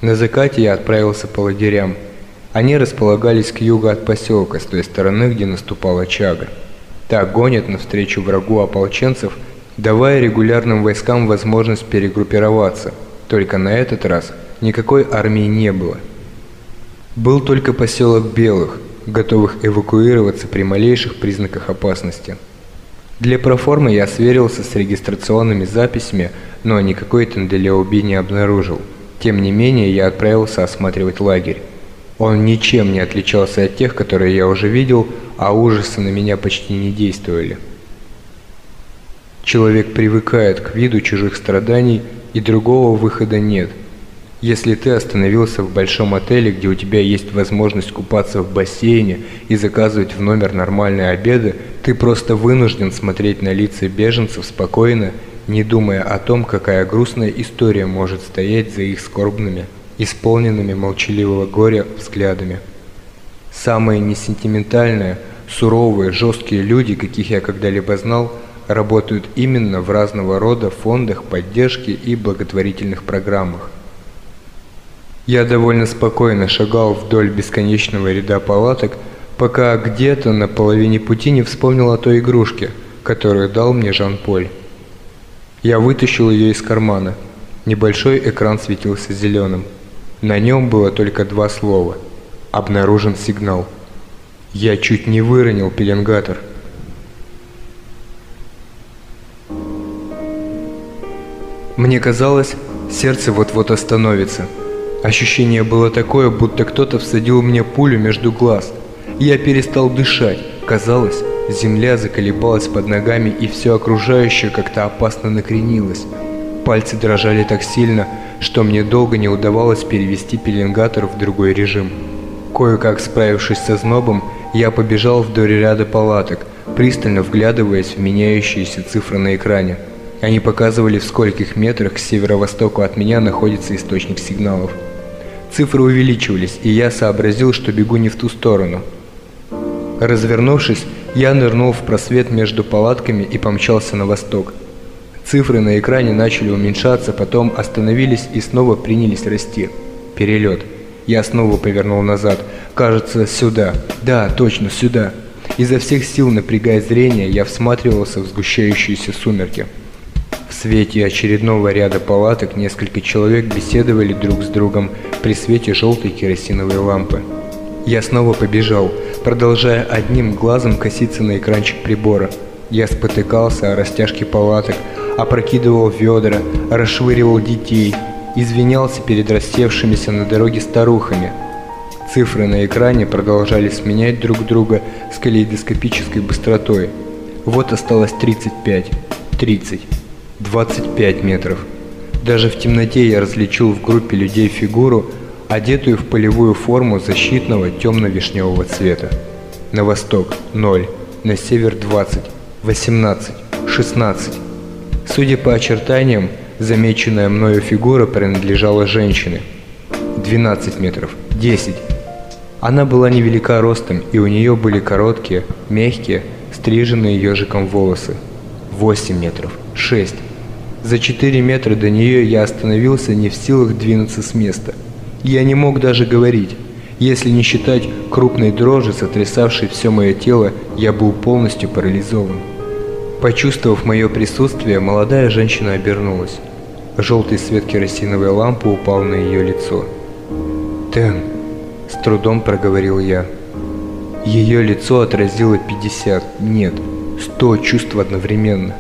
На закате я отправился по лагерям. Они располагались к югу от поселка, с той стороны, где наступала Чага. Так гонят навстречу врагу ополченцев, давая регулярным войскам возможность перегруппироваться. Только на этот раз никакой армии не было. Был только поселок Белых, готовых эвакуироваться при малейших признаках опасности. Для проформы я сверился с регистрационными записями, но никакой Тенделеуби не обнаружил. Тем не менее, я отправился осматривать лагерь. Он ничем не отличался от тех, которые я уже видел, а ужасы на меня почти не действовали. Человек привыкает к виду чужих страданий, и другого выхода нет. Если ты остановился в большом отеле, где у тебя есть возможность купаться в бассейне и заказывать в номер нормальные обеды, ты просто вынужден смотреть на лица беженцев спокойно, не думая о том, какая грустная история может стоять за их скорбными, исполненными молчаливого горя взглядами. Самые несентиментальные, суровые, жесткие люди, каких я когда-либо знал, работают именно в разного рода фондах поддержки и благотворительных программах. Я довольно спокойно шагал вдоль бесконечного ряда палаток, пока где-то на половине пути не вспомнил о той игрушке, которую дал мне Жан-Поль. Я вытащил ее из кармана. Небольшой экран светился зеленым. На нем было только два слова. Обнаружен сигнал. Я чуть не выронил пеленгатор. Мне казалось, сердце вот-вот остановится. Ощущение было такое, будто кто-то всадил мне пулю между глаз. Я перестал дышать. Казалось, земля заколебалась под ногами и все окружающее как-то опасно накренилось. Пальцы дрожали так сильно, что мне долго не удавалось перевести пеленгатор в другой режим. Кое-как справившись со знобом, я побежал вдоль ряда палаток, пристально вглядываясь в меняющиеся цифры на экране. Они показывали, в скольких метрах к северо-востоку от меня находится источник сигналов. Цифры увеличивались, и я сообразил, что бегу не в ту сторону. Развернувшись, я нырнул в просвет между палатками и помчался на восток. Цифры на экране начали уменьшаться, потом остановились и снова принялись расти. Перелет. Я снова повернул назад. Кажется, сюда. Да, точно, сюда. Изо всех сил напрягая зрение, я всматривался в сгущающиеся сумерки. В свете очередного ряда палаток несколько человек беседовали друг с другом при свете желтой керосиновой лампы. Я снова побежал, продолжая одним глазом коситься на экранчик прибора. Я спотыкался о растяжке палаток, опрокидывал ведра, расшвыривал детей, извинялся перед рассевшимися на дороге старухами. Цифры на экране продолжали сменять друг друга с калейдоскопической быстротой. Вот осталось 35, 30. 25 метров. Даже в темноте я различил в группе людей фигуру, одетую в полевую форму защитного темно-вишневого цвета. На восток – 0, на север – 20, 18, 16. Судя по очертаниям, замеченная мною фигура принадлежала женщине. 12 метров, 10. Она была невелика ростом, и у нее были короткие, мягкие, стриженные ежиком волосы. 8 метров, 6. За 4 метра до нее я остановился не в силах двинуться с места. Я не мог даже говорить. Если не считать крупной дрожи, сотрясавшей все мое тело, я был полностью парализован. Почувствовав мое присутствие, молодая женщина обернулась. Желтый свет керосиновой лампы упал на ее лицо. «Тен», — с трудом проговорил я. Ее лицо отразило 50, нет, 100 чувств одновременно.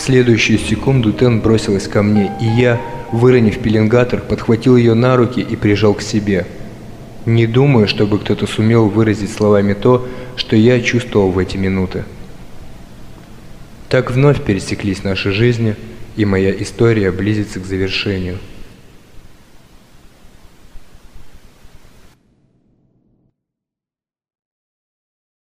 Следующую секунду Тен бросилась ко мне, и я, выронив пеленгатор, подхватил ее на руки и прижал к себе. Не думаю, чтобы кто-то сумел выразить словами то, что я чувствовал в эти минуты. Так вновь пересеклись наши жизни, и моя история близится к завершению.